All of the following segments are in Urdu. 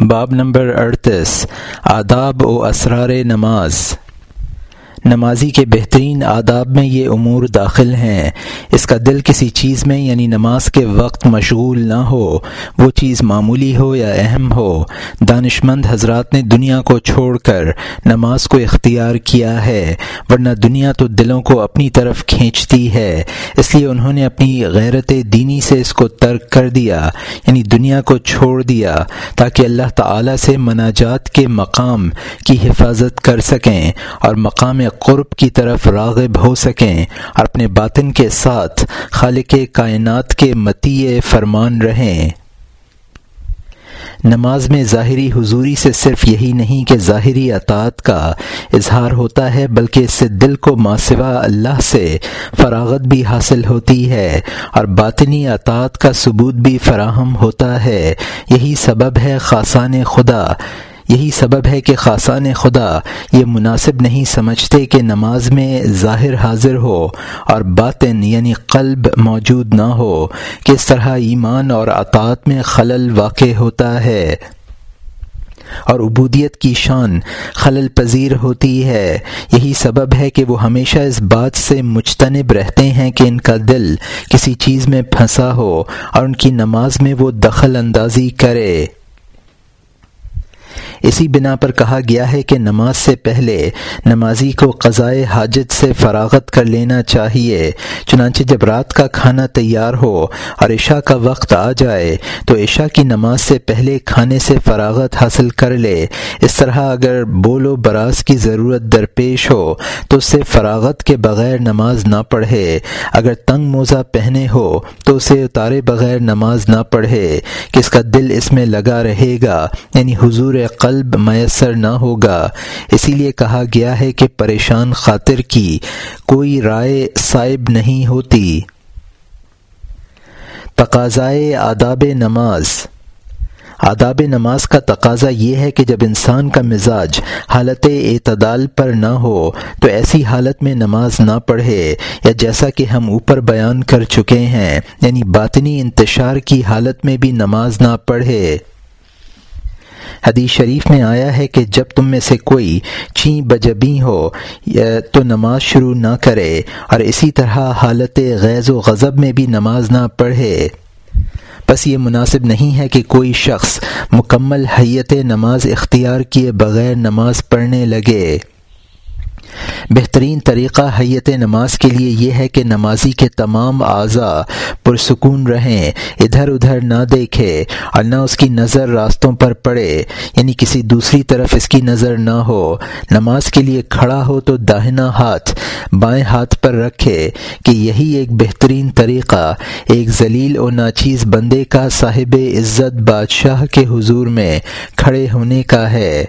باب نمبر اڑتیس آداب و اسرار نماز۔ نمازی کے بہترین آداب میں یہ امور داخل ہیں۔ اس کا دل کسی چیز میں یعنی نماز کے وقت مشغول نہ ہو، وہ چیز معمولی ہو یا اہم ہو۔ دانش مند حضرات نے دنیا کو چھوڑ کر نماز کو اختیار کیا ہے، ورنہ دنیا تو دلوں کو اپنی طرف کھینچتی ہے۔ اس لیے انہوں نے اپنی غیرت دینی سے اس کو ترک کر دیا یعنی دنیا کو چھوڑ دیا، تاکہ اللہ تعالی سے مناجات کے مقام کی حفاظت کر سکیں اور مقام قرب کی طرف راغب ہو سکیں اور اپنے باطن کے ساتھ خالق کائنات کے متی فرمان رہیں۔ نماز میں ظاہری حضوری سے صرف یہی نہیں کہ ظاہری اطاعت کا اظہار ہوتا ہے، بلکہ اس سے دل کو ماسوا اللہ سے فراغت بھی حاصل ہوتی ہے اور باطنی اطاعت کا ثبوت بھی فراہم ہوتا ہے۔ یہی سبب ہے خاصان خدا یہی سبب ہے کہ خاصان خدا یہ مناسب نہیں سمجھتے کہ نماز میں ظاہر حاضر ہو اور باطن یعنی قلب موجود نہ ہو کس طرح ایمان اور اطاعت میں خلل واقع ہوتا ہے اور عبودیت کی شان خلل پذیر ہوتی ہے۔ یہی سبب ہے کہ وہ ہمیشہ اس بات سے مجتنب رہتے ہیں کہ ان کا دل کسی چیز میں پھنسا ہو اور ان کی نماز میں وہ دخل اندازی کرے۔ اسی بنا پر کہا گیا ہے کہ نماز سے پہلے نمازی کو قضائے حاجت سے فراغت کر لینا چاہیے۔ چنانچہ جب رات کا کھانا تیار ہو اور عشاء کا وقت آ جائے تو عشاء کی نماز سے پہلے کھانے سے فراغت حاصل کر لے۔ اس طرح اگر بول و براز کی ضرورت درپیش ہو تو اسے فراغت کے بغیر نماز نہ پڑھے۔ اگر تنگ موزہ پہنے ہو تو اسے اتارے بغیر نماز نہ پڑھے۔ کہ اس کا دل اس میں لگا رہے گا؟ یعنی حضور قلب میسر نہ ہوگا۔ اسی لیے کہا گیا ہے کہ پریشان خاطر کی کوئی رائے صائب نہیں ہوتی۔ تقاضائے آداب نماز۔ آداب نماز کا تقاضا یہ ہے کہ جب انسان کا مزاج حالت اعتدال پر نہ ہو، تو ایسی حالت میں نماز نہ پڑھے، یا جیسا کہ ہم اوپر بیان کر چکے ہیں یعنی باطنی انتشار کی حالت میں بھی نماز نہ پڑھے۔ حدیث شریف میں آیا ہے کہ جب تم میں سے کوئی چین بجبی ہو تو نماز شروع نہ کرے اور اسی طرح حالت غیظ و غضب میں بھی نماز نہ پڑھے۔ بس یہ مناسب نہیں ہے کہ کوئی شخص مکمل حیت نماز اختیار کیے بغیر نماز پڑھنے لگے۔ بہترین طریقہ حیت نماز کے لیے یہ ہے کہ نمازی کے تمام اعضاء پرسکون رہیں، ادھر ادھر نہ دیکھے اور نہ اس کی نظر راستوں پر پڑے یعنی کسی دوسری طرف اس کی نظر نہ ہو۔ نماز کے لیے کھڑا ہو تو داہنا ہاتھ، بائیں ہاتھ پر رکھے کہ یہی ایک بہترین طریقہ، ایک ذلیل و ناچیز بندے کا صاحب عزت بادشاہ کے حضور میں کھڑے ہونے کا ہے۔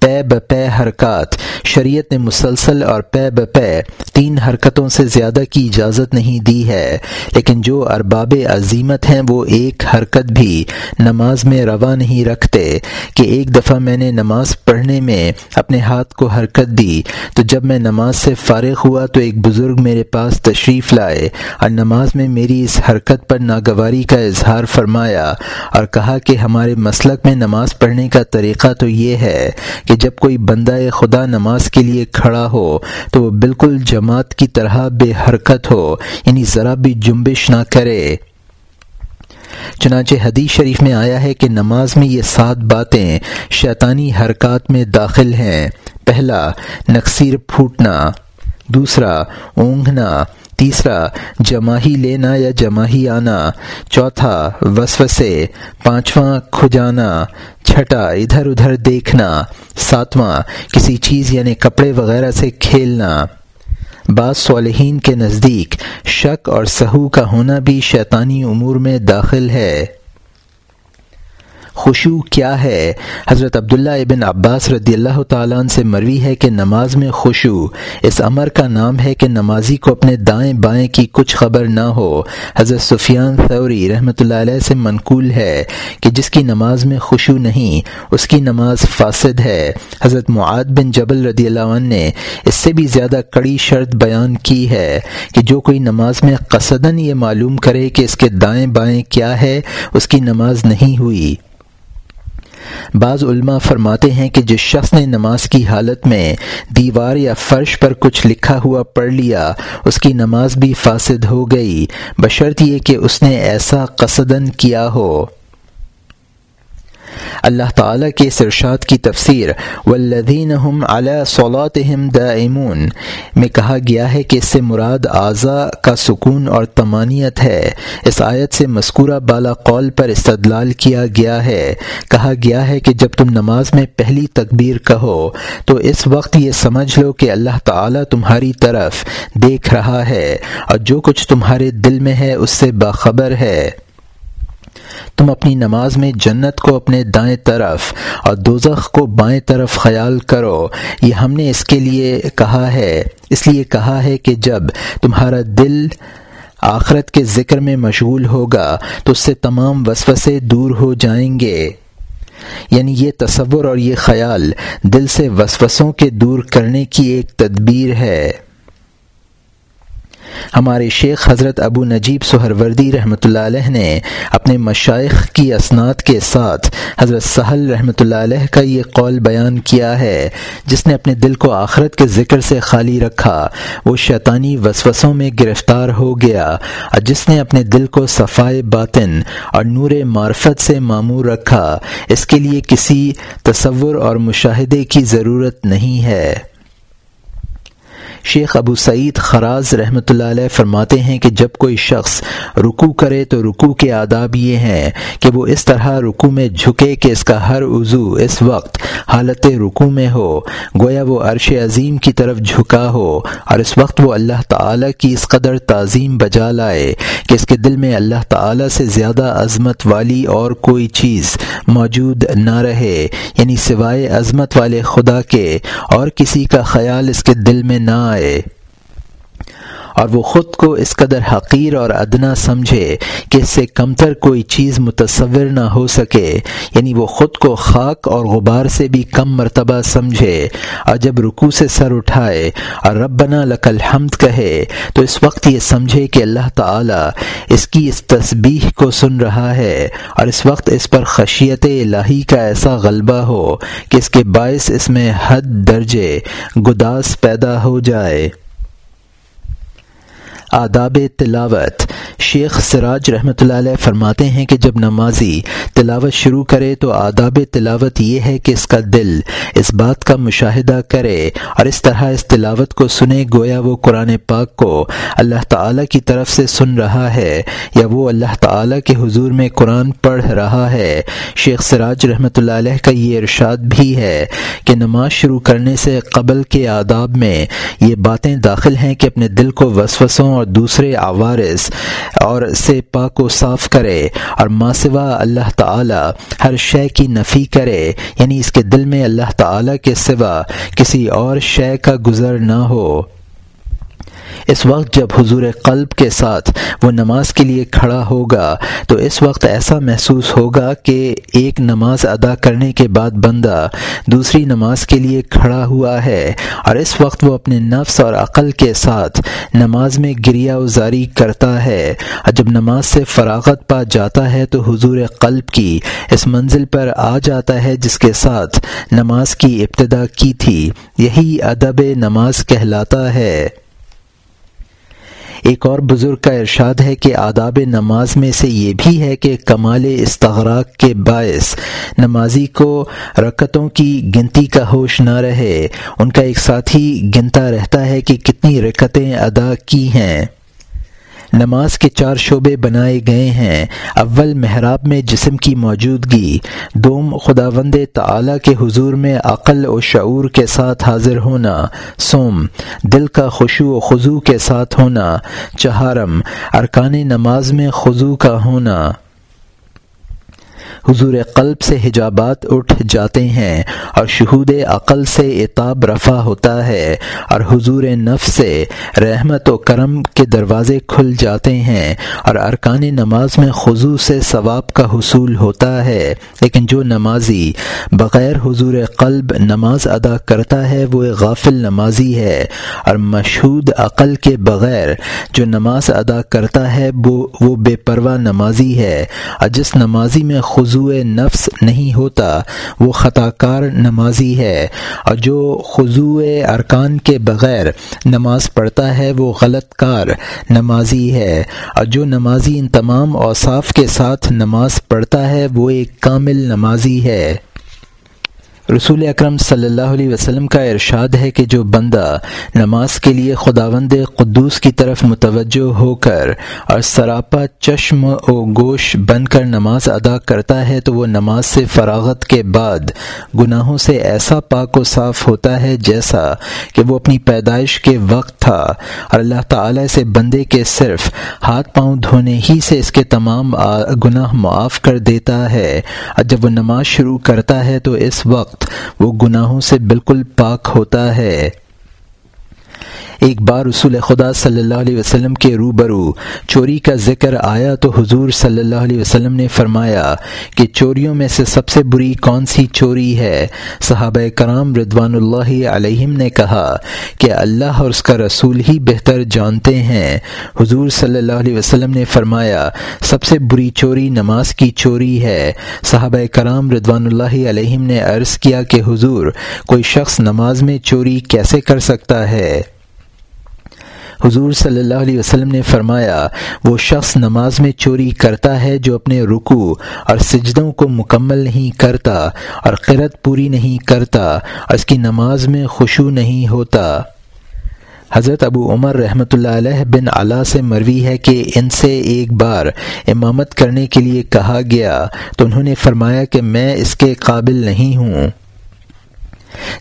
پے بے حرکات۔ شریعت نے مسلسل اور پے بے تین حرکتوں سے زیادہ کی اجازت نہیں دی ہے۔ لیکن جو ارباب عظیمت ہیں وہ ایک حرکت بھی۔ نماز میں روا نہیں رکھتے کہ ایک دفعہ میں نے نماز پڑھنے میں اپنے ہاتھ کو حرکت دی۔ تو جب میں نماز سے فارغ ہوا تو ایک بزرگ میرے پاس تشریف لائے اور نماز میں میری اس حرکت پر ناگواری کا اظہار فرمایا اور کہا کہ ہمارے مسلک میں نماز پڑھنے کا طریقہ تو یہ ہے کہ جب کوئی بندہ خدا نماز کے لیے کھڑا ہو تو وہ بالکل جماعت کی طرح بے حرکت ہو یعنی ذرا بھی جنبش نہ کرے۔ چنانچہ حدیث شریف میں آیا ہے کہ نماز میں یہ سات باتیں شیطانی حرکات میں داخل ہیں۔ پہلا، نقصیر پھوٹنا۔ دوسرا اونگنا تیسرا جماہی لینا یا جماہی آنا۔ چوتھا، وسوسے، پانچواں، کھجانا۔ چھٹا، ادھر ادھر دیکھنا۔ ساتواں، کسی چیز یعنی کپڑے وغیرہ سے کھیلنا۔ بعض صالحین کے نزدیک، شک اور سہو کا ہونا بھی شیطانی امور میں داخل ہے۔ خوشو کیا ہے؟ حضرت عبداللہ ابن عباس رضی اللہ تعالیٰ عنہ سے مروی ہے کہ نماز میں خوشو اس امر کا نام ہے کہ نمازی کو اپنے دائیں بائیں کی کچھ خبر نہ ہو۔ حضرت سفیان ثوری رحمۃ اللہ علیہ سے منقول ہے کہ جس کی نماز میں خوشو نہیں، اس کی نماز فاسد ہے۔ حضرت معاد بن جبل رضی اللہ عنہ نے اس سے بھی زیادہ کڑی شرط بیان کی ہے کہ جو کوئی نماز میں قصدن یہ معلوم کرے کہ اس کے دائیں بائیں کیا ہے، اس کی نماز نہیں ہوئی۔ بعض علماء فرماتے ہیں کہ جس شخص نے نماز کی حالت میں دیوار یا فرش پر کچھ لکھا ہوا پڑھ لیا، اس کی نماز بھی فاسد ہو گئی، بشرط یہ کہ اس نے ایسا قصدن کیا ہو۔ اللہ تعالیٰ کے ارشاد کی تفسیر والذین هم علی صلاتهم دائمون۔ میں کہا گیا ہے کہ اس سے مراد اعضاء کا سکون اور تمانیت ہے۔ اس آیت سے مذکورہ بالا قول پر استدلال کیا گیا ہے۔ کہا گیا ہے کہ جب تم نماز میں پہلی تکبیر کہو، تو اس وقت یہ سمجھ لو کہ اللہ تعالیٰ تمہاری طرف دیکھ رہا ہے اور جو کچھ تمہارے دل میں ہے اس سے باخبر ہے۔ تم اپنی نماز میں جنت کو اپنے دائیں طرف اور دوزخ کو بائیں طرف خیال کرو۔ یہ ہم نے اس کے لیے کہا ہے۔ اس لیے کہا ہے کہ جب تمہارا دل آخرت کے ذکر میں مشغول ہوگا، تو اس سے تمام وسوسے دور ہو جائیں گے۔ یعنی یہ تصور اور یہ خیال دل سے وسوسوں کے دور کرنے کی ایک تدبیر ہے۔ ہمارے شیخ حضرت ابو نجیب سہروردی رحمۃ اللہ علیہ نے اپنے مشائق کی اسناد کے ساتھ حضرت سہل رحمۃ اللہ علیہ کا یہ قول بیان کیا ہے، جس نے اپنے دل کو آخرت کے ذکر سے خالی رکھا۔ وہ شیطانی وسوسوں میں گرفتار ہو گیا اور جس نے اپنے دل کو صفائے باطن اور نور معرفت سے معمور رکھا۔ اس کے لیے کسی تصور اور مشاہدے کی ضرورت نہیں ہے۔ شیخ ابو سعید خراز رحمۃ اللہ علیہ فرماتے ہیں کہ جب کوئی شخص رکو کرے تو رکو کے آداب یہ ہیں کہ وہ اس طرح رکو میں جھکے کہ اس کا ہر عضو اس وقت حالت رکو میں ہو، گویا وہ عرش عظیم کی طرف جھکا ہو اور اس وقت وہ اللہ تعالیٰ کی اس قدر تعظیم بجا لائے کہ اس کے دل میں اللہ تعالیٰ سے زیادہ عظمت والی اور کوئی چیز موجود نہ رہے یعنی سوائے عظمت والے خدا کے اور کسی کا خیال اس کے دل میں نہ آئے اور وہ خود کو اس قدر حقیر اور ادنا سمجھے کہ اس سے کمتر کوئی چیز متصور نہ ہو سکے۔ یعنی وہ خود کو خاک اور غبار سے بھی کم مرتبہ سمجھے اور جب رکو سے سر اٹھائے اور ربنا لک الحمد کہے، تو اس وقت یہ سمجھے کہ اللہ تعالی اس کی اس تسبیح کو سن رہا ہے اور اس وقت اس پر خشیت الہی کا ایسا غلبہ ہو کہ اس کے باعث اس میں حد درجے گداس پیدا ہو جائے۔ آداب تلاوت شیخ سراج رحمۃ اللہ علیہ فرماتے ہیں کہ جب نمازی تلاوت شروع کرے تو آداب تلاوت یہ ہے کہ اس کا دل اس بات کا مشاہدہ کرے اور اس طرح اس تلاوت کو سنے گویا وہ قرآن پاک کو اللہ تعالیٰ کی طرف سے سن رہا ہے یا وہ اللہ تعالیٰ کے حضور میں قرآن پڑھ رہا ہے۔ شیخ سراج رحمۃ اللہ علیہ کا یہ ارشاد بھی ہے کہ نماز شروع کرنے سے قبل کے آداب میں یہ باتیں داخل ہیں کہ اپنے دل کو وسوسوں اور دوسرے عوارض اور سے پاک کو صاف کرے اور ماسوا اللہ تعالی ہر شے کی نفی کرے یعنی اس کے دل میں اللہ تعالی کے سوا کسی اور شے کا گزر نہ ہو۔ اس وقت جب حضور قلب کے ساتھ وہ نماز کے لیے کھڑا ہوگا، تو اس وقت ایسا محسوس ہوگا کہ ایک نماز ادا کرنے کے بعد بندہ دوسری نماز کے لیے کھڑا ہوا ہے اور اس وقت وہ اپنے نفس اور عقل کے ساتھ نماز میں گریا ازاری کرتا ہے۔ اور جب نماز سے فراغت پا جاتا ہے تو حضور قلب کی اس منزل پر آ جاتا ہے جس کے ساتھ نماز کی ابتدا کی تھی۔ یہی ادب نماز کہلاتا ہے۔ ایک اور بزرگ کا ارشاد ہے کہ آداب نماز میں سے یہ بھی ہے کہ کمال استغراق کے باعث نمازی کو رکتوں کی گنتی کا ہوش نہ رہے۔ ان کا ایک ساتھی گنتا رہتا ہے کہ کتنی رکتیں ادا کی ہیں۔ نماز کے چار شعبے بنائے گئے ہیں۔ اول محراب میں جسم کی موجودگی۔ دوم خدا وند تعلیٰ کے حضور میں عقل و شعور کے ساتھ حاضر ہونا۔ سوم، دل کا خوشو و خضو کے ساتھ ہونا۔ چہارم، ارکان نماز میں خضو کا ہونا۔ حضور قلب سے حجابات اٹھ جاتے ہیں اور شہود عقل سے اعتاب رفع ہوتا ہے اور حضور نفس سے رحمت و کرم کے دروازے کھل جاتے ہیں اور ارکان نماز میں خضو سے ثواب کا حصول ہوتا ہے۔ لیکن جو نمازی بغیر حضور قلب نماز ادا کرتا ہے، وہ غافل نمازی ہے اور مشہود عقل کے بغیر جو نماز ادا کرتا ہے، وہ بے پرواہ نمازی ہے۔ اور جس نمازی میں خضو خضوع نفس نہیں ہوتا، وہ خطا کار نمازی ہے۔ اور جو خضوع ارکان کے بغیر نماز پڑھتا ہے، وہ غلط کار نمازی ہے۔ اور جو نمازی ان تمام اوصاف کے ساتھ نماز پڑھتا ہے، وہ ایک کامل نمازی ہے۔ رسول اکرم صلی اللہ علیہ وسلم کا ارشاد ہے کہ جو بندہ نماز کے لیے خداوند قدوس کی طرف متوجہ ہو کر اور سراپا چشم و گوش بن کر نماز ادا کرتا ہے تو وہ نماز سے فراغت کے بعد گناہوں سے ایسا پاک و صاف ہوتا ہے جیسا کہ وہ اپنی پیدائش کے وقت تھا اور اللہ تعالی سے بندے کے صرف ہاتھ پاؤں دھونے ہی سے اس کے تمام گناہ معاف کر دیتا ہے اور جب وہ نماز شروع کرتا ہے تو اس وقت وہ گناہوں سے بالکل پاک ہوتا ہے۔ ایک بار رسول خدا صلی اللہ علیہ وسلم کے روبرو چوری کا ذکر آیا تو حضور صلی اللہ علیہ وسلم نے فرمایا کہ چوریوں میں سے سب سے بری کون سی چوری ہے؟ صحابہ کرام ردوان اللہ علیہم نے کہا کہ اللہ اور اس کا رسول ہی بہتر جانتے ہیں۔ حضور صلی اللہ علیہ وسلم نے فرمایا، سب سے بری چوری نماز کی چوری ہے۔ صحابہ کرام ردوان اللہ علیہم نے عرض کیا کہ حضور، کوئی شخص نماز میں چوری کیسے کر سکتا ہے؟ حضور صلی اللہ علیہ وسلم نے فرمایا، وہ شخص نماز میں چوری کرتا ہے جو اپنے رکو اور سجدوں کو مکمل نہیں کرتا اور قرت پوری نہیں کرتا، اور اس کی نماز میں خوشو نہیں ہوتا۔ حضرت ابو عمر رحمۃ اللہ علیہ بن علا سے مروی ہے کہ ان سے ایک بار امامت کرنے کے لیے کہا گیا، تو انہوں نے فرمایا کہ میں اس کے قابل نہیں ہوں۔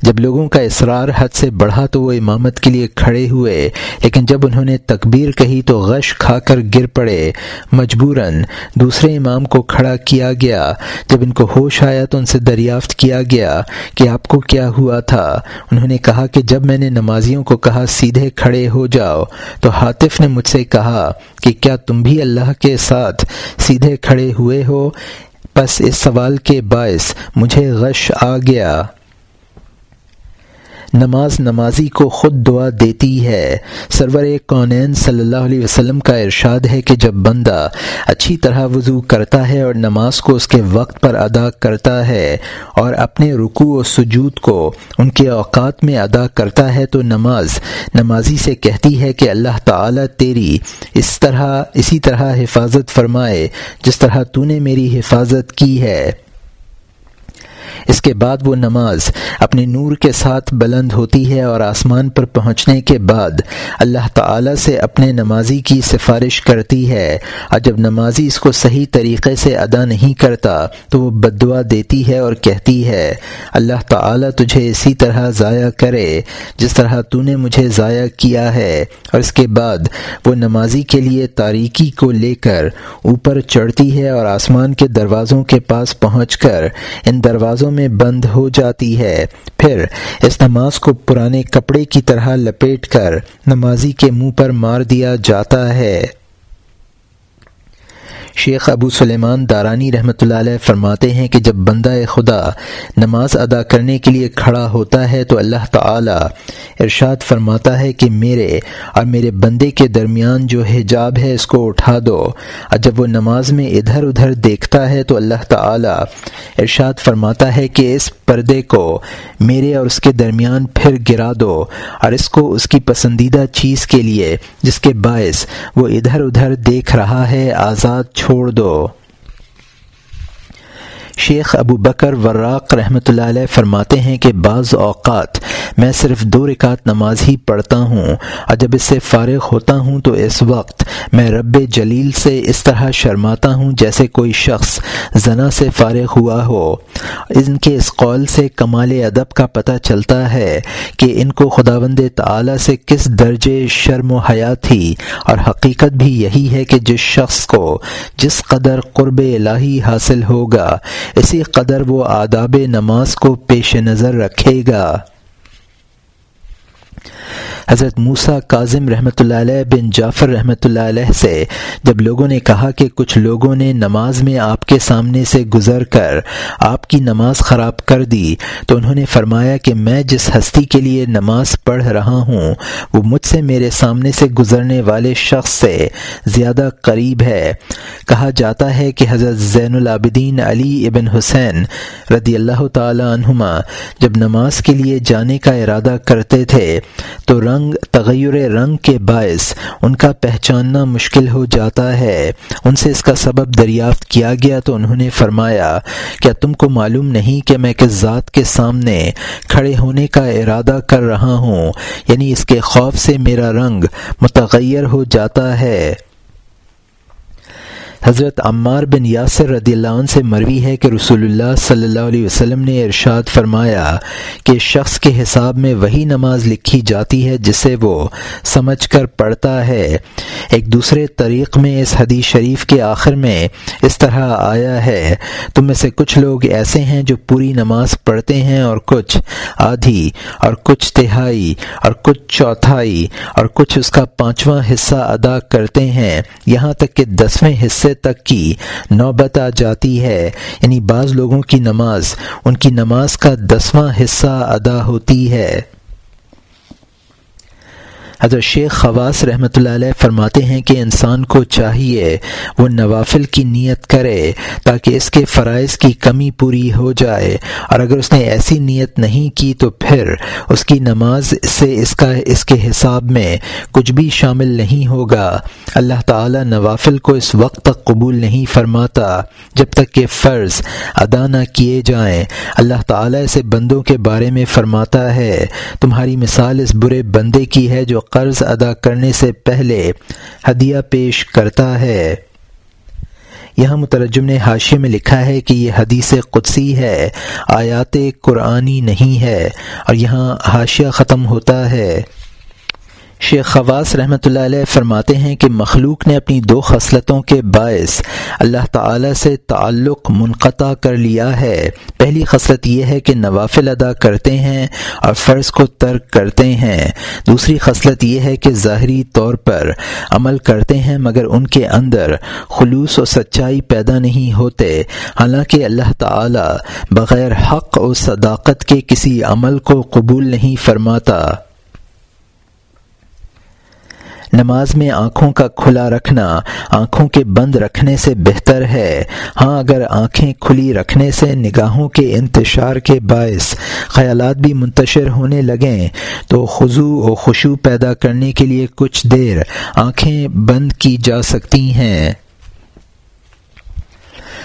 جب لوگوں کا اصرار حد سے بڑھا تو وہ امامت کے لیے کھڑے ہوئے، لیکن جب انہوں نے تکبیر کہی تو غش کھا کر گر پڑے۔ مجبوراً دوسرے امام کو کھڑا کیا گیا۔ جب ان کو ہوش آیا تو ان سے دریافت کیا گیا کہ آپ کو کیا ہوا تھا۔ انہوں نے کہا کہ جب میں نے نمازیوں کو کہا سیدھے کھڑے ہو جاؤ، تو حاطف نے مجھ سے کہا کہ کیا تم بھی اللہ کے ساتھ سیدھے کھڑے ہوئے ہو؟ بس اس سوال کے باعث مجھے غش آ گیا۔ نماز نمازی کو خود دعا دیتی ہے۔ سرور کونین صلی اللہ علیہ وسلم کا ارشاد ہے کہ جب بندہ اچھی طرح وضو کرتا ہے اور نماز کو اس کے وقت پر ادا کرتا ہے اور اپنے رکوع و سجود کو ان کے اوقات میں ادا کرتا ہے تو نماز نمازی سے کہتی ہے کہ اللہ تعالی تیری اس طرح، اسی طرح حفاظت فرمائے، جس طرح تو نے میری حفاظت کی ہے۔ اس کے بعد وہ نماز اپنے نور کے ساتھ بلند ہوتی ہے اور آسمان پر پہنچنے کے بعد اللہ تعالی سے اپنے نمازی کی سفارش کرتی ہے۔ اور جب نمازی اس کو صحیح طریقے سے ادا نہیں کرتا تو وہ بدعا دیتی ہے اور کہتی ہے، اللہ تعالی تجھے اسی طرح ضائع کرے جس طرح تو نے مجھے ضائع کیا ہے۔ اور اس کے بعد وہ نمازی کے لیے تاریکی کو لے کر اوپر چڑھتی ہے اور آسمان کے دروازوں کے پاس پہنچ کر ان دروازوں میں بند ہو جاتی ہے۔ پھر اس نماز کو پرانے کپڑے کی طرح لپیٹ کر نمازی کے منہ پر مار دیا جاتا ہے۔ شیخ ابو سلیمان دارانی رحمۃ اللہ علیہ فرماتے ہیں کہ جب بندہ خدا نماز ادا کرنے کے لیے کھڑا ہوتا ہے تو اللہ تعالی ارشاد فرماتا ہے کہ میرے اور میرے بندے کے درمیان جو حجاب ہے اس کو اٹھا دو۔ اور جب وہ نماز میں ادھر ادھر دیکھتا ہے تو اللہ تعالی ارشاد فرماتا ہے کہ اس پردے کو میرے اور اس کے درمیان پھر گرا دو اور اس کو اس کی پسندیدہ چیز کے لیے جس کے باعث وہ ادھر ادھر دیکھ رہا ہے آزاد چھوڑ دو۔ شیخ ابو بکر وراق رحمۃ اللہ علیہ فرماتے ہیں کہ بعض اوقات میں صرف دو رکعت نماز ہی پڑھتا ہوں اور جب اس سے فارغ ہوتا ہوں تو اس وقت میں رب جلیل سے اس طرح شرماتا ہوں جیسے کوئی شخص زنا سے فارغ ہوا ہو۔ ان کے اس قول سے کمال ادب کا پتہ چلتا ہے کہ ان کو خداوند تعالی سے کس درجے شرم و حیات تھی اور حقیقت بھی یہی ہے کہ جس شخص کو جس قدر قرب الہی حاصل ہوگا اسی قدر وہ آداب نماز کو پیش نظر رکھے گا۔ حضرت موسا کاظم رحمۃ اللہ علیہ بن جعفر رحمۃ اللہ علیہ سے، جب لوگوں نے کہا کہ کچھ لوگوں نے نماز میں آپ کے سامنے سے گزر کر آپ کی نماز خراب کر دی، تو انہوں نے فرمایا کہ میں جس ہستی کے لیے نماز پڑھ رہا ہوں، وہ مجھ سے میرے سامنے سے گزرنے والے شخص سے زیادہ قریب ہے۔ کہا جاتا ہے کہ حضرت زین العابدین علی ابن حسین رضی اللہ تعالی عنہما جب نماز کے لیے جانے کا ارادہ کرتے تھے، تو رنگ، تغیر رنگ کے باعث ان کا پہچاننا مشکل ہو جاتا ہے۔ ان سے اس کا سبب دریافت کیا گیا تو انہوں نے فرمایا، کیا تم کو معلوم نہیں کہ میں کس ذات کے سامنے کھڑے ہونے کا ارادہ کر رہا ہوں؟ یعنی اس کے خوف سے میرا رنگ متغیر ہو جاتا ہے۔ حضرت عمار بن یاسر رضی اللہ عنہ سے مروی ہے کہ رسول اللہ صلی اللہ علیہ وسلم نے ارشاد فرمایا کہ شخص کے حساب میں وہی نماز لکھی جاتی ہے جسے وہ سمجھ کر پڑھتا ہے۔ ایک دوسرے طریق میں اس حدیث شریف کے آخر میں اس طرح آیا ہے، تم میں سے کچھ لوگ ایسے ہیں جو پوری نماز پڑھتے ہیں اور کچھ آدھی اور کچھ تہائی اور کچھ چوتھائی اور کچھ اس کا پانچواں حصہ ادا کرتے ہیں۔ یہاں تک کہ دسویں حصے تک کی نوبت آ جاتی ہے۔ یعنی بعض لوگوں کی نماز، ان کی نماز کا دسواں حصہ ادا ہوتی ہے۔ حضرت شیخ خواص رحمۃ اللہ علیہ فرماتے ہیں کہ انسان کو چاہیے وہ نوافل کی نیت کرے تاکہ اس کے فرائض کی کمی پوری ہو جائے اور اگر اس نے ایسی نیت نہیں کی تو پھر اس کی نماز سے اس کا اس کے حساب میں کچھ بھی شامل نہیں ہوگا۔ اللہ تعالی نوافل کو اس وقت تک قبول نہیں فرماتا جب تک کہ فرض ادا نہ کیے جائیں۔ اللہ تعالیٰ اسے بندوں کے بارے میں فرماتا ہے۔ تمہاری مثال اس برے بندے کی ہے جو قرض ادا کرنے سے پہلے ہدیہ پیش کرتا ہے۔ یہاں مترجم نے حاشے میں لکھا ہے کہ یہ حدیث قدسی ہے، آیات قرآنی نہیں ہے اور یہاں حاشیہ ختم ہوتا ہے۔ شیخ خواص رحمۃ اللہ علیہ فرماتے ہیں کہ مخلوق نے اپنی دو خصلتوں کے باعث اللہ تعالی سے تعلق منقطع کر لیا ہے۔ پہلی خصلت یہ ہے کہ نوافل ادا کرتے ہیں اور فرض کو ترک کرتے ہیں۔ دوسری خصلت یہ ہے کہ ظاہری طور پر عمل کرتے ہیں مگر ان کے اندر خلوص و سچائی پیدا نہیں ہوتے۔ حالانکہ اللہ تعالی بغیر حق و صداقت کے کسی عمل کو قبول نہیں فرماتا۔ نماز میں آنکھوں کا کھلا رکھنا آنکھوں کے بند رکھنے سے بہتر ہے۔ ہاں اگر آنکھیں کھلی رکھنے سے نگاہوں کے انتشار کے باعث خیالات بھی منتشر ہونے لگیں، تو خضو و خوشو پیدا کرنے کے لیے کچھ دیر آنکھیں بند کی جا سکتی ہیں۔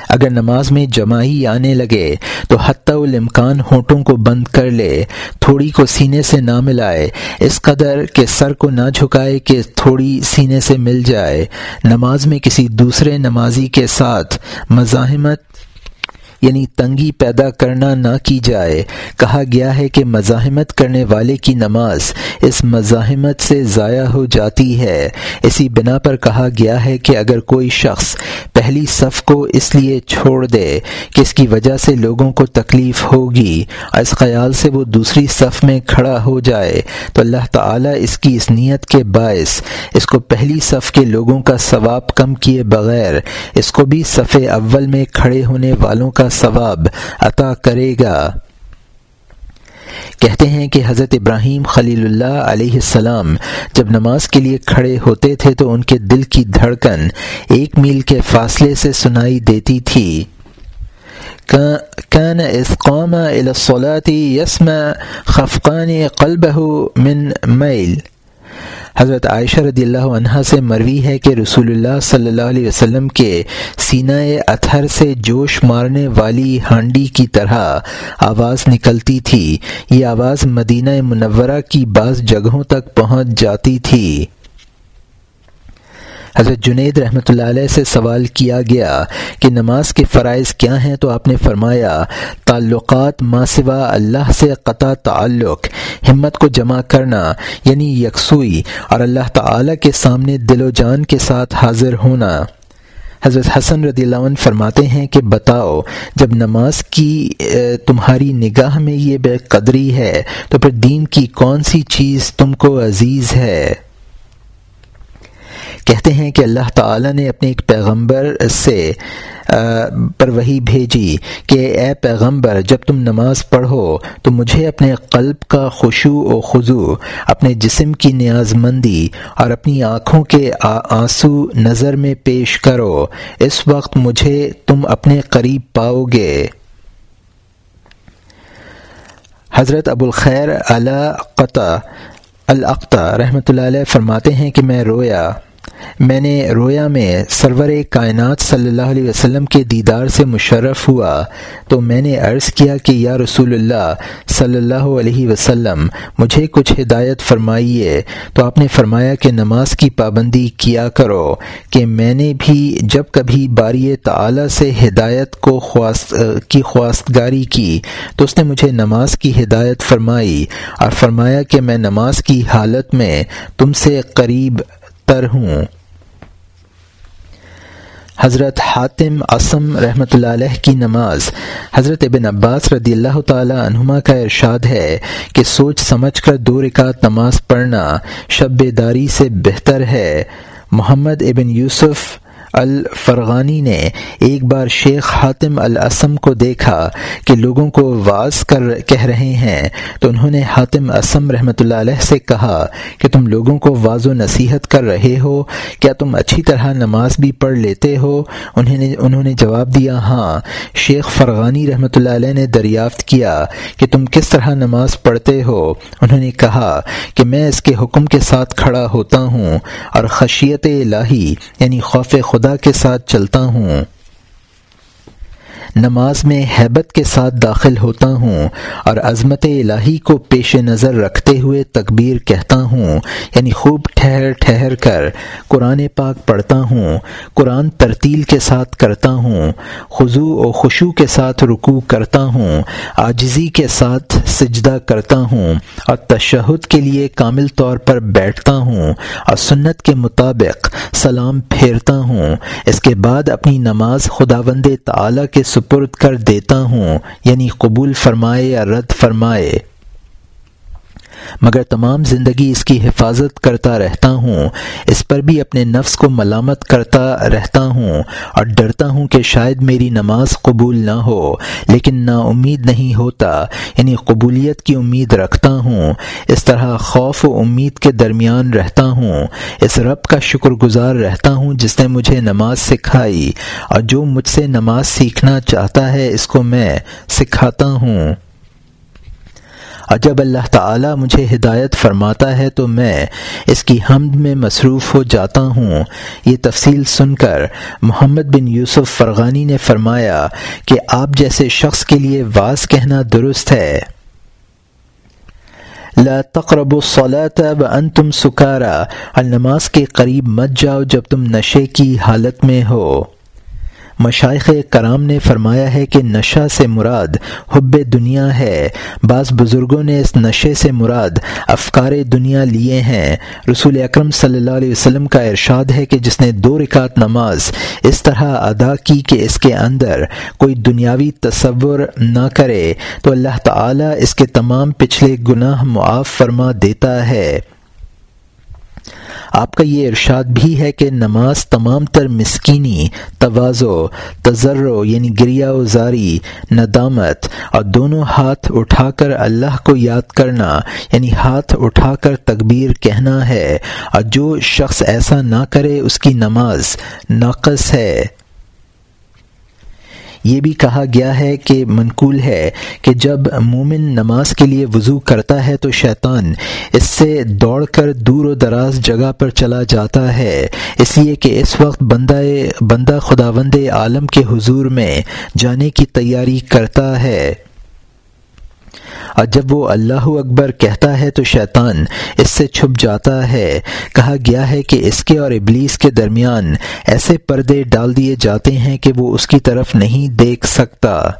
اگر نماز میں جمائی آنے لگے تو حتیٰ الامکان ہونٹوں کو بند کر لے، تھوڑی کو سینے سے نہ ملائے، اس قدر کہ سر کو نہ جھکائے کہ تھوڑی سینے سے مل جائے۔ نماز میں کسی دوسرے نمازی کے ساتھ مزاحمت یعنی تنگی پیدا کرنا نہ کی جائے، کہا گیا ہے کہ مزاحمت کرنے والے کی نماز اس مزاحمت سے ضائع ہو جاتی ہے۔ اسی بنا پر کہا گیا ہے کہ اگر کوئی شخص پہلی صف کو اس لیے چھوڑ دے کہ اس کی وجہ سے لوگوں کو تکلیف ہوگی؟ اس خیال سے وہ دوسری صف میں کھڑا ہو جائے۔ تو اللہ تعالیٰ اس کی اس نیت کے باعث اس کو پہلی صف کے لوگوں کا ثواب کم کیے بغیر اس کو بھی صف اول میں کھڑے ہونے والوں کا ثواب عطا کرے گا۔ کہتے ہیں کہ حضرت ابراہیم خلیل اللہ علیہ السلام جب نماز کے لیے کھڑے ہوتے تھے تو ان کے دل کی دھڑکن ایک میل کے فاصلے سے سنائی دیتی تھی۔ كان إذ قام إلى الصلاة يسمع خفقان قلبه من ميل حضرت عائشہ رضی اللہ عنہ سے مروی ہے کہ رسول اللہ صلی اللہ علیہ وسلم کے سینہ اتھر سے جوش مارنے والی ہانڈی کی طرح آواز نکلتی تھی۔ یہ آواز مدینہ منورہ کی بعض جگہوں تک پہنچ جاتی تھی۔ حضرت جنید رحمۃ اللہ علیہ سے سوال کیا گیا کہ نماز کے فرائض کیا ہیں تو آپ نے فرمایا، تعلقات سوا اللہ سے قطع تعلق ہمت کو جمع کرنا یعنی یکسوئی، اور اللہ تعالی کے سامنے دل و جان کے ساتھ حاضر ہونا۔ حضرت حسن رضی اللہ عنہ فرماتے ہیں کہ بتاؤ، جب نماز کی تمہاری نگاہ میں یہ بے قدری ہے، تو پھر دین کی کون سی چیز تم کو عزیز ہے؟ کہتے ہیں کہ اللہ تعالی نے اپنے ایک پیغمبر سے پر وہی بھیجی کہ اے پیغمبر، جب تم نماز پڑھو تو مجھے اپنے قلب کا خوشو و خضو اپنے جسم کی نیاز مندی اور اپنی آنکھوں کے آنسو نظر میں پیش کرو۔ اس وقت مجھے تم اپنے قریب پاؤ گے۔ حضرت ابو الخیر قطع القطع رحمۃ اللہ علیہ فرماتے ہیں کہ میں رویا۔ میں نے رویا میں سرور کائنات صلی اللہ علیہ وسلم کے دیدار سے مشرف ہوا تو میں نے عرض کیا کہ یا رسول اللہ صلی اللہ علیہ وسلم، مجھے کچھ ہدایت فرمائیے۔ تو آپ نے فرمایا کہ نماز کی پابندی کیا کرو کہ میں نے بھی جب کبھی باری تعالی سے ہدایت کو خواست، کی خواستگاری کی تو اس نے مجھے نماز کی ہدایت فرمائی۔ اور فرمایا کہ میں نماز کی حالت میں تم سے قریب تر ہوں۔ حضرت حاتم اسم رحمۃ اللہ علیہ کی نماز حضرت ابن عباس رضی اللہ تعالی عنہما کا ارشاد ہے کہ سوچ سمجھ کر دو رکعت نماز پڑھنا شب بیداری سے بہتر ہے۔ محمد ابن یوسف الفرغانی نے ایک بار شیخ حاتم الاسم کو دیکھا کہ لوگوں کو واز کر کہہ رہے ہیں، تو انہوں نے حاتم اسم رحمۃ اللہ علیہ سے کہا کہ تم لوگوں کو واض و نصیحت کر رہے ہو، کیا تم اچھی طرح نماز بھی پڑھ لیتے ہو؟ انہوں نے انہوں نے جواب دیا ہاں۔ شیخ فرغانی رحمۃ اللہ علیہ نے دریافت کیا کہ تم کس طرح نماز پڑھتے ہو؟ انہوں نے کہا کہ میں اس کے حکم کے ساتھ کھڑا ہوتا ہوں اور خشیت الہی یعنی خوف خدا خدا کے ساتھ چلتا ہوں۔ نماز میں حیبت کے ساتھ داخل ہوتا ہوں اور عظمت الہی کو پیش نظر رکھتے ہوئے تکبیر کہتا ہوں یعنی خوب ٹھہر ٹھہر کر قرآن پاک پڑھتا ہوں، قرآن ترتیل کے ساتھ کرتا ہوں خضو و خوشو کے ساتھ رکو کرتا ہوں آجزی کے ساتھ سجدہ کرتا ہوں اور تشہد کے لیے کامل طور پر بیٹھتا ہوں اور سنت کے مطابق سلام پھیرتا ہوں۔ اس کے بعد اپنی نماز خدا وند تعلیٰ کے سپرد کر دیتا ہوں یعنی قبول فرمائے یا رد فرمائے۔ مگر تمام زندگی اس کی حفاظت کرتا رہتا ہوں، اس پر بھی اپنے نفس کو ملامت کرتا رہتا ہوں اور ڈرتا ہوں کہ شاید میری نماز قبول نہ ہو، لیکن نا امید نہیں ہوتا یعنی قبولیت کی امید رکھتا ہوں، اس طرح خوف و امید کے درمیان رہتا ہوں، اس رب کا شکر گزار رہتا ہوں جس نے مجھے نماز سکھائی اور جو مجھ سے نماز سیکھنا چاہتا ہے اس کو میں سکھاتا ہوں۔ اور جب اللہ تعالی مجھے ہدایت فرماتا ہے تو میں اس کی حمد میں مصروف ہو جاتا ہوں۔ یہ تفصیل سن کر محمد بن یوسف فرغانی نے فرمایا کہ آپ جیسے شخص کے لیے واز کہنا درست ہے۔ لا تقرب الصلاة وانتم سکارا۔ النماز کے قریب مت جاؤ جب تم نشے کی حالت میں ہو۔ مشائق کرام نے فرمایا ہے کہ نشہ سے مراد حب دنیا ہے۔ بعض بزرگوں نے اس نشے سے مراد افکار دنیا لیے ہیں۔ رسول اکرم صلی اللہ علیہ وسلم کا ارشاد ہے کہ جس نے دو رکعت نماز اس طرح ادا کی کہ اس کے اندر کوئی دنیاوی تصور نہ کرے، تو اللہ تعالی اس کے تمام پچھلے گناہ معاف فرما دیتا ہے۔ آپ کا یہ ارشاد بھی ہے کہ نماز تمام تر مسکینی توازو تجرو یعنی گریا وزاری ندامت اور دونوں ہاتھ اٹھا کر اللہ کو یاد کرنا یعنی ہاتھ اٹھا کر تکبیر کہنا ہے، اور جو شخص ایسا نہ کرے، اس کی نماز ناقص ہے۔ یہ بھی کہا گیا ہے کہ منقول ہے کہ جب مومن نماز کے لیے وضو کرتا ہے تو شیطان اس سے دوڑ کر دور و دراز جگہ پر چلا جاتا ہے۔ اس لیے کہ اس وقت بندہ بندہ خداوند عالم کے حضور میں جانے کی تیاری کرتا ہے۔ اور جب وہ اللہ اکبر کہتا ہے تو شیطان اس سے چھپ جاتا ہے۔ کہا گیا ہے کہ اس کے اور ابلیس کے درمیان ایسے پردے ڈال دیے جاتے ہیں کہ وہ اس کی طرف نہیں دیکھ سکتا۔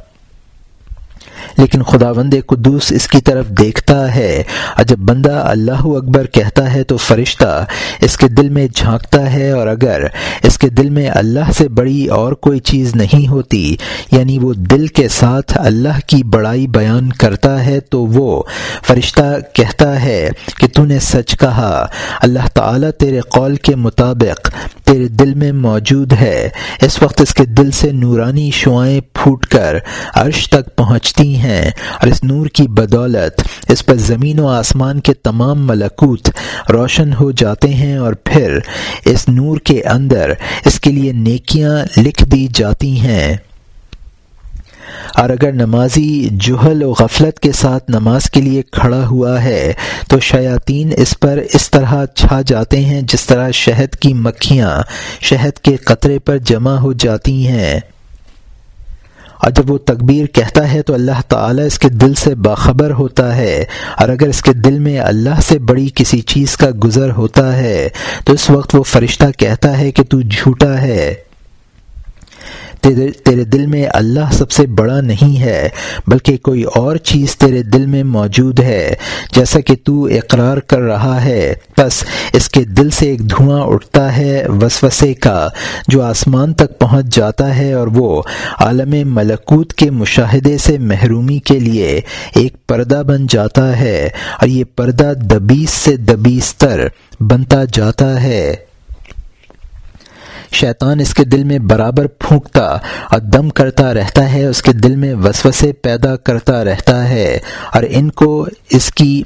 لیکن خدا وند قدوس اس کی طرف دیکھتا ہے اور جب بندہ اللہ اکبر کہتا ہے تو فرشتہ اس کے دل میں جھانکتا ہے اور اگر اس کے دل میں اللہ سے بڑی اور کوئی چیز نہیں ہوتی یعنی وہ دل کے ساتھ اللہ کی بڑائی بیان کرتا ہے تو وہ فرشتہ کہتا ہے کہ تو نے سچ کہا، اللہ تعالیٰ تیرے قول کے مطابق تیرے دل میں موجود ہے۔ اس وقت اس کے دل سے نورانی شعائیں پھوٹ کر عرش تک پہنچتی ہیں اور اس نور کی بدولت، اس پر زمین و آسمان کے تمام ملکوت روشن ہو جاتے ہیں اور پھر اس نور کے اندر اس کے لیے نیکیاں لکھ دی جاتی ہیں۔ اور اگر نمازی جہل و غفلت کے ساتھ نماز کے لیے کھڑا ہوا ہے، تو شیاطین اس پر اس طرح چھا جاتے ہیں جس طرح شہد کی مکھیاں، شہد کے قطرے پر جمع ہو جاتی ہیں۔ اور جب وہ تکبیر کہتا ہے تو اللہ تعالیٰ اس کے دل سے باخبر ہوتا ہے اور اگر اس کے دل میں اللہ سے بڑی کسی چیز کا گزر ہوتا ہے تو اس وقت وہ فرشتہ کہتا ہے کہ تو جھوٹا ہے۔ تیرے دل میں اللہ سب سے بڑا نہیں ہے، بلکہ کوئی اور چیز تیرے دل میں موجود ہے، جیسا کہ تو اقرار کر رہا ہے۔ بس اس کے دل سے ایک دھواں اٹھتا ہے وسوسے کا، جو آسمان تک پہنچ جاتا ہے اور وہ عالم ملکوت کے مشاہدے سے محرومی کے لیے ایک پردہ بن جاتا ہے۔ اور یہ پردہ دبیس سے دبیس تر بنتا جاتا ہے۔ شیطان اس کے دل میں برابر پھونکتا، اور دم کرتا رہتا ہے، اس کے دل میں وسوسے پیدا کرتا رہتا ہے، اور ان کو اس کی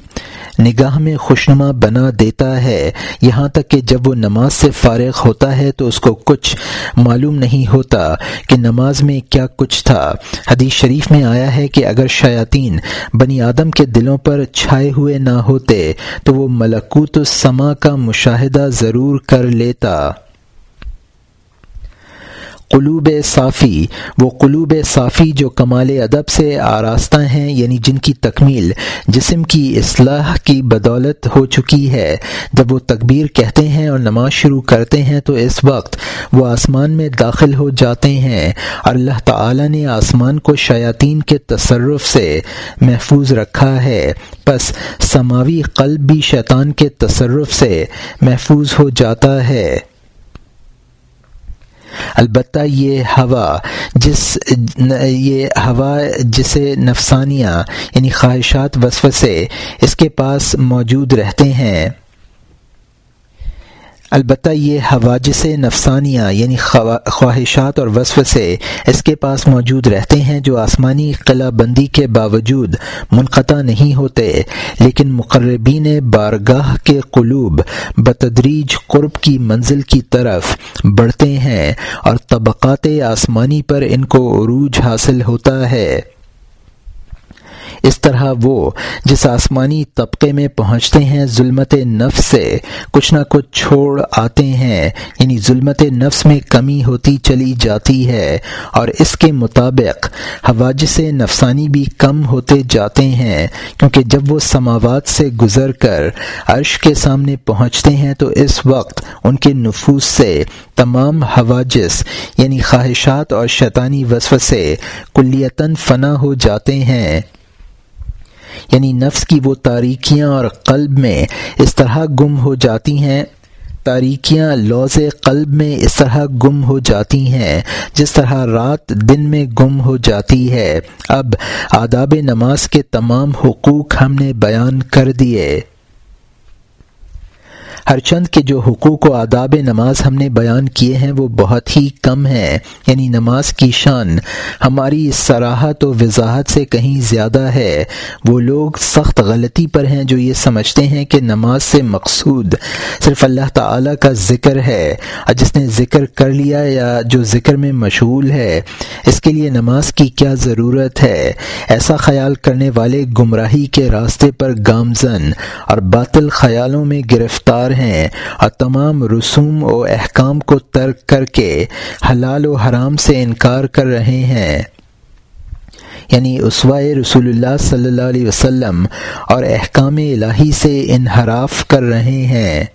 نگاہ میں خوشنما بنا دیتا ہے۔ یہاں تک کہ جب وہ نماز سے فارغ ہوتا ہے تو اس کو کچھ معلوم نہیں ہوتا کہ نماز میں کیا کچھ تھا۔ حدیث شریف میں آیا ہے کہ اگر شیاطین بنی آدم کے دلوں پر چھائے ہوئے نہ ہوتے تو وہ ملکوت السما کا مشاہدہ ضرور کر لیتا۔ قلوب صافی، وہ قلوب صافی جو کمال ادب سے آراستہ ہیں یعنی جن کی تکمیل، جسم کی اصلاح کی بدولت ہو چکی ہے۔ جب وہ تکبیر کہتے ہیں اور نماز شروع کرتے ہیں تو اس وقت وہ آسمان میں داخل ہو جاتے ہیں۔ اور اللہ تعالی نے آسمان کو شیاطین کے تصرف سے محفوظ رکھا ہے۔ بس سماوی قلب بھی شیطان کے تصرف سے محفوظ ہو جاتا ہے۔ البتہ یہ ہوا جس یہ ہوا جسے نفسانیہ یعنی خواہشات وسوسے اس کے پاس موجود رہتے ہیں۔ البتہ یہ حواجس نفسانیہ یعنی خواہشات اور وصف سے اس کے پاس موجود رہتے ہیں جو آسمانی قلعہ بندی کے باوجود منقطع نہیں ہوتے، لیکن مقربین بارگاہ کے قلوب بتدریج قرب کی منزل کی طرف بڑھتے ہیں اور طبقات آسمانی پر ان کو عروج حاصل ہوتا ہے۔ اس طرح وہ جس آسمانی طبقے میں پہنچتے ہیں، ظلمت نفس سے کچھ نہ کچھ چھوڑ آتے ہیں یعنی ظلمت نفس میں کمی ہوتی چلی جاتی ہے اور اس کے مطابق حواجس نفسانی بھی کم ہوتے جاتے ہیں، کیونکہ جب وہ سماوات سے گزر کر عرش کے سامنے پہنچتے ہیں تو اس وقت ان کے نفوس سے تمام حواجس یعنی خواہشات اور شیطانی وسوسے کلیتاً فنا ہو جاتے ہیں۔ یعنی نفس کی وہ تاریکیاں اور قلب میں اس طرح گم ہو جاتی ہیں، تاریکیاں لوز قلب میں اس طرح گم ہو جاتی ہیں، جس طرح رات دن میں گم ہو جاتی ہے۔ اب آداب نماز کے تمام حقوق ہم نے بیان کر دیے۔ ہر چند کے جو حقوق و آداب نماز ہم نے بیان کیے ہیں وہ بہت ہی کم ہیں۔ یعنی نماز کی شان ہماری اس سراحت و وضاحت سے کہیں زیادہ ہے۔ وہ لوگ سخت غلطی پر ہیں جو یہ سمجھتے ہیں کہ نماز سے مقصود صرف اللہ تعالی کا ذکر ہے۔ اور جس نے ذکر کر لیا یا جو ذکر میں مشغول ہے، اس کے لیے نماز کی کیا ضرورت ہے؟ ایسا خیال کرنے والے گمراہی کے راستے پر گامزن اور باطل خیالوں میں گرفتار ہیں اور تمام رسوم و احکام کو ترک کر کے حلال و حرام سے انکار کر رہے ہیں۔ یعنی اسوائے رسول اللہ صلی اللہ علیہ وسلم اور احکام الہی سے انحراف کر رہے ہیں۔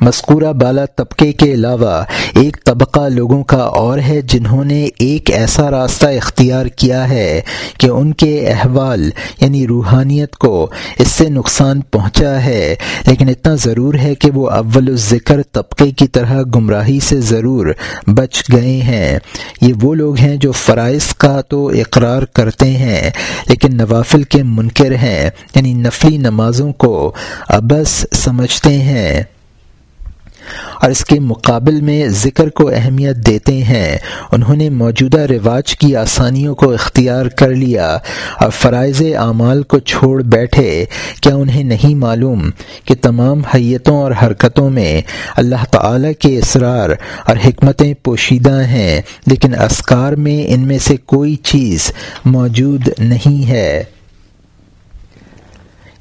مذکورہ بالا طبقے کے علاوہ ایک طبقہ لوگوں کا اور ہے جنہوں نے ایک ایسا راستہ اختیار کیا ہے کہ ان کے احوال یعنی روحانیت کو اس سے نقصان پہنچا ہے، لیکن اتنا ضرور ہے کہ وہ اول الذکر طبقے کی طرح گمراہی سے ضرور بچ گئے ہیں۔ یہ وہ لوگ ہیں جو فرائض کا تو اقرار کرتے ہیں، لیکن نوافل کے منکر ہیں یعنی نفلی نمازوں کو ابس سمجھتے ہیں۔ اور اس کے مقابل میں ذکر کو اہمیت دیتے ہیں۔ انہوں نے موجودہ رواج کی آسانیوں کو اختیار کر لیا اور فرائض اعمال کو چھوڑ بیٹھے۔ کیا انہیں نہیں معلوم کہ تمام حیتوں اور حرکتوں میں اللہ تعالی کے اسرار اور حکمتیں پوشیدہ ہیں، لیکن اسکار میں ان میں سے کوئی چیز موجود نہیں ہے۔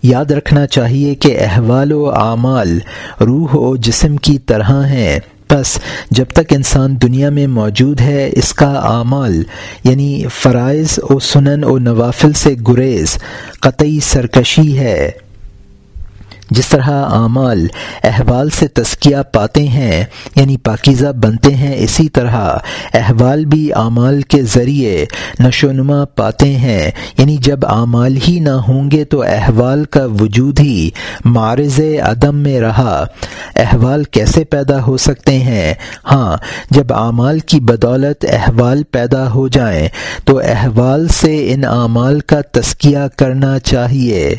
یاد رکھنا چاہیے کہ احوال و اعمال روح و جسم کی طرح ہیں۔ بس جب تک انسان دنیا میں موجود ہے، اس کا اعمال یعنی فرائض و سنن و نوافل سے گریز، قطعی سرکشی ہے۔ جس طرح اعمال احوال سے تسکیہ پاتے ہیں یعنی پاکیزہ بنتے ہیں، اسی طرح احوال بھی اعمال کے ذریعے نشو نما پاتے ہیں۔ یعنی جب اعمال ہی نہ ہوں گے تو احوال کا وجود ہی معرض عدم میں رہا۔ احوال کیسے پیدا ہو سکتے ہیں؟ ہاں جب اعمال کی بدولت احوال پیدا ہو جائیں تو احوال سے ان اعمال کا تسکیہ کرنا چاہیے۔